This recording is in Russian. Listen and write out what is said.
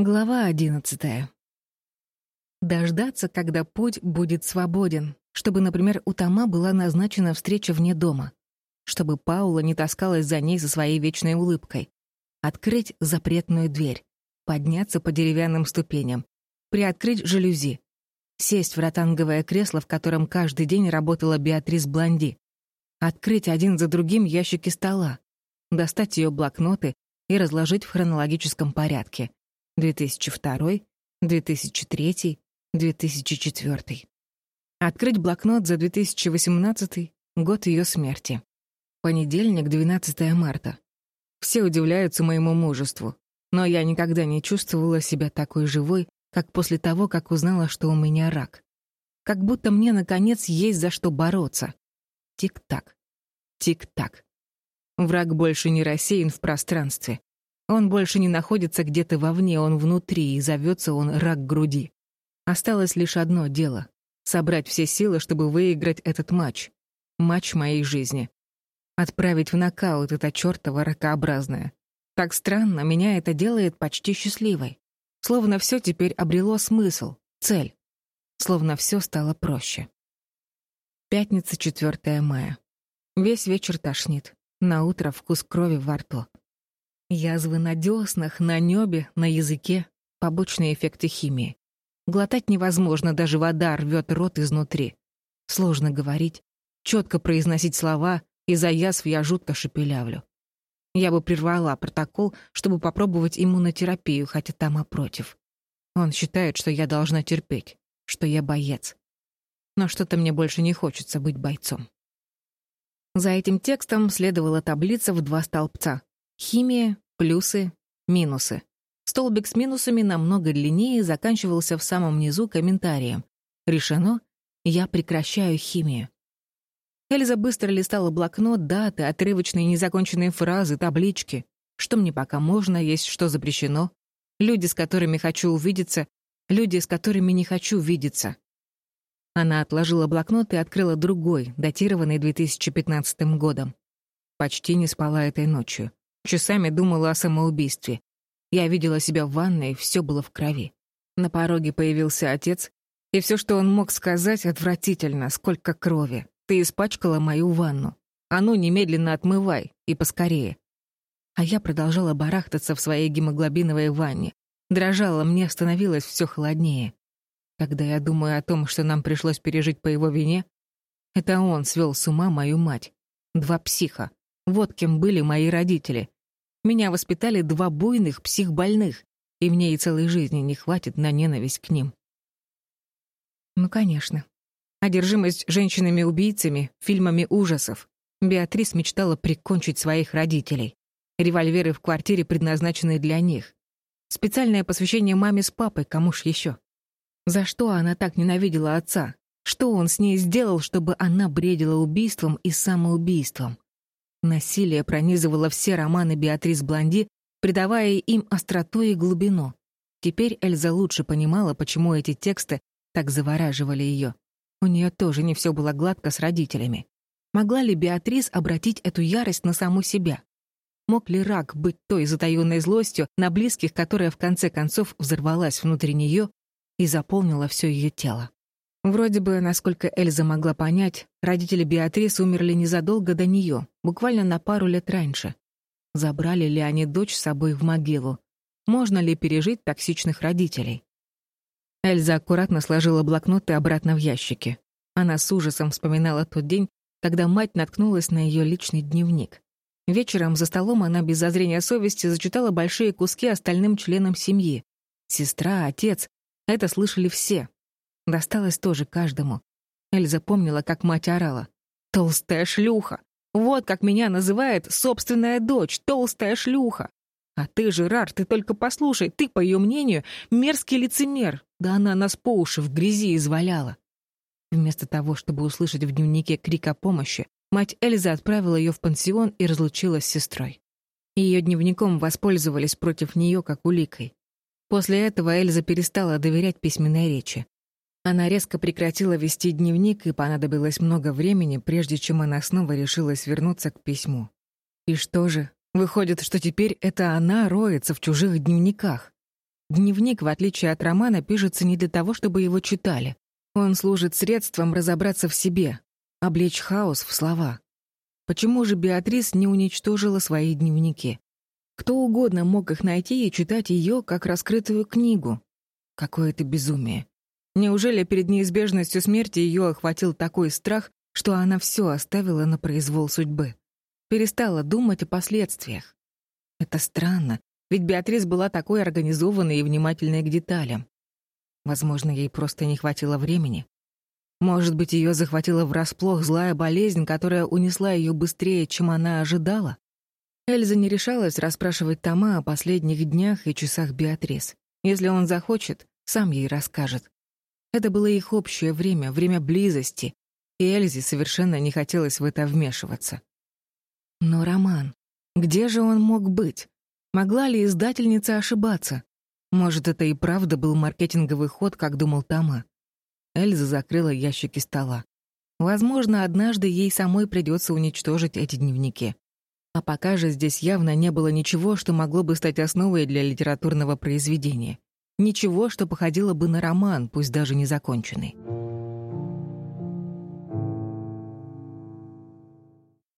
Глава одиннадцатая. Дождаться, когда путь будет свободен, чтобы, например, у Тома была назначена встреча вне дома, чтобы Паула не таскалась за ней со своей вечной улыбкой, открыть запретную дверь, подняться по деревянным ступеням, приоткрыть жалюзи, сесть в ротанговое кресло, в котором каждый день работала Беатрис Блонди, открыть один за другим ящики стола, достать ее блокноты и разложить в хронологическом порядке — 2002, 2003, 2004. Открыть блокнот за 2018, год ее смерти. Понедельник, 12 марта. Все удивляются моему мужеству, но я никогда не чувствовала себя такой живой, как после того, как узнала, что у меня рак. Как будто мне, наконец, есть за что бороться. Тик-так. Тик-так. Враг больше не рассеян в пространстве. Он больше не находится где-то вовне, он внутри, и зовется он рак груди. Осталось лишь одно дело — собрать все силы, чтобы выиграть этот матч. Матч моей жизни. Отправить в нокаут это чёртово ракообразное. Так странно, меня это делает почти счастливой. Словно все теперь обрело смысл, цель. Словно все стало проще. Пятница, 4 мая. Весь вечер тошнит. На утро вкус крови во рту. Язвы на деснах, на небе, на языке — побочные эффекты химии. Глотать невозможно, даже вода рвет рот изнутри. Сложно говорить, четко произносить слова, из-за язв я жутко шепелявлю. Я бы прервала протокол, чтобы попробовать иммунотерапию, хотя там опротив. Он считает, что я должна терпеть, что я боец. Но что-то мне больше не хочется быть бойцом. За этим текстом следовала таблица в два столбца — Химия, плюсы, минусы. Столбик с минусами намного длиннее заканчивался в самом низу комментарием. Решено, я прекращаю химию. Эльза быстро листала блокнот, даты, отрывочные незаконченные фразы, таблички. Что мне пока можно, есть что запрещено. Люди, с которыми хочу увидеться, люди, с которыми не хочу видеться. Она отложила блокнот и открыла другой, датированный 2015 годом. Почти не спала этой ночью. Часами думала о самоубийстве. Я видела себя в ванной, все было в крови. На пороге появился отец, и все, что он мог сказать, отвратительно, сколько крови. Ты испачкала мою ванну. А ну, немедленно отмывай, и поскорее. А я продолжала барахтаться в своей гемоглобиновой ванне. Дрожала, мне становилось все холоднее. Когда я думаю о том, что нам пришлось пережить по его вине, это он свел с ума мою мать. Два психа. Вот кем были мои родители. Меня воспитали два буйных психбольных, и мне и целой жизни не хватит на ненависть к ним. Ну, конечно. Одержимость женщинами-убийцами, фильмами ужасов. Беатрис мечтала прикончить своих родителей. Револьверы в квартире предназначены для них. Специальное посвящение маме с папой, кому ж еще. За что она так ненавидела отца? Что он с ней сделал, чтобы она бредила убийством и самоубийством? Насилие пронизывало все романы Беатрис Блонди, придавая им остроту и глубину. Теперь Эльза лучше понимала, почему эти тексты так завораживали ее. У нее тоже не все было гладко с родителями. Могла ли Беатрис обратить эту ярость на саму себя? Мог ли рак быть той затаённой злостью на близких, которая в конце концов взорвалась внутри нее и заполнила все ее тело? Вроде бы, насколько Эльза могла понять, родители Беатрис умерли незадолго до нее, буквально на пару лет раньше. Забрали ли они дочь с собой в могилу? Можно ли пережить токсичных родителей? Эльза аккуратно сложила блокноты обратно в ящики. Она с ужасом вспоминала тот день, когда мать наткнулась на ее личный дневник. Вечером за столом она без зазрения совести зачитала большие куски остальным членам семьи. Сестра, отец — это слышали все, Досталось тоже каждому. Эльза помнила, как мать орала. «Толстая шлюха! Вот как меня называет собственная дочь, толстая шлюха! А ты, Жерар, ты только послушай, ты, по ее мнению, мерзкий лицемер! Да она нас по уши в грязи изваляла!» Вместо того, чтобы услышать в дневнике крик о помощи, мать Эльза отправила ее в пансион и разлучилась с сестрой. Ее дневником воспользовались против нее как уликой. После этого Эльза перестала доверять письменной речи. Она резко прекратила вести дневник, и понадобилось много времени, прежде чем она снова решилась вернуться к письму. И что же? Выходит, что теперь это она роется в чужих дневниках. Дневник, в отличие от романа, пишется не для того, чтобы его читали. Он служит средством разобраться в себе, облечь хаос в слова. Почему же Беатрис не уничтожила свои дневники? Кто угодно мог их найти и читать ее как раскрытую книгу. Какое это безумие. Неужели перед неизбежностью смерти ее охватил такой страх, что она все оставила на произвол судьбы? Перестала думать о последствиях. Это странно, ведь Беатрис была такой организованной и внимательной к деталям. Возможно, ей просто не хватило времени. Может быть, ее захватила врасплох злая болезнь, которая унесла ее быстрее, чем она ожидала? Эльза не решалась расспрашивать Тома о последних днях и часах Беатрис. Если он захочет, сам ей расскажет. Это было их общее время, время близости, и Эльзе совершенно не хотелось в это вмешиваться. Но Роман, где же он мог быть? Могла ли издательница ошибаться? Может, это и правда был маркетинговый ход, как думал Тома. Эльза закрыла ящики стола. Возможно, однажды ей самой придется уничтожить эти дневники. А пока же здесь явно не было ничего, что могло бы стать основой для литературного произведения. Ничего, что походило бы на роман, пусть даже незаконченный.